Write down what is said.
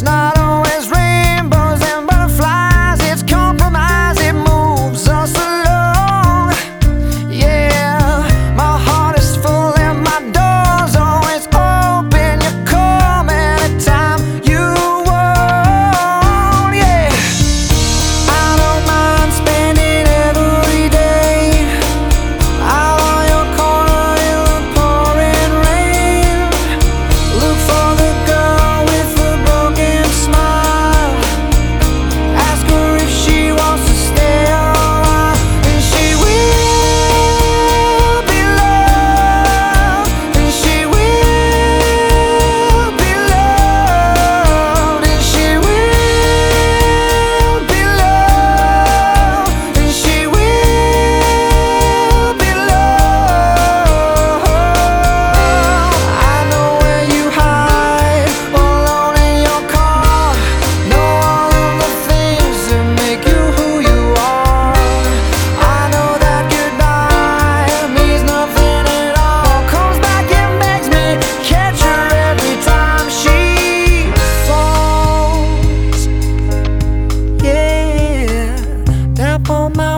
It's not all my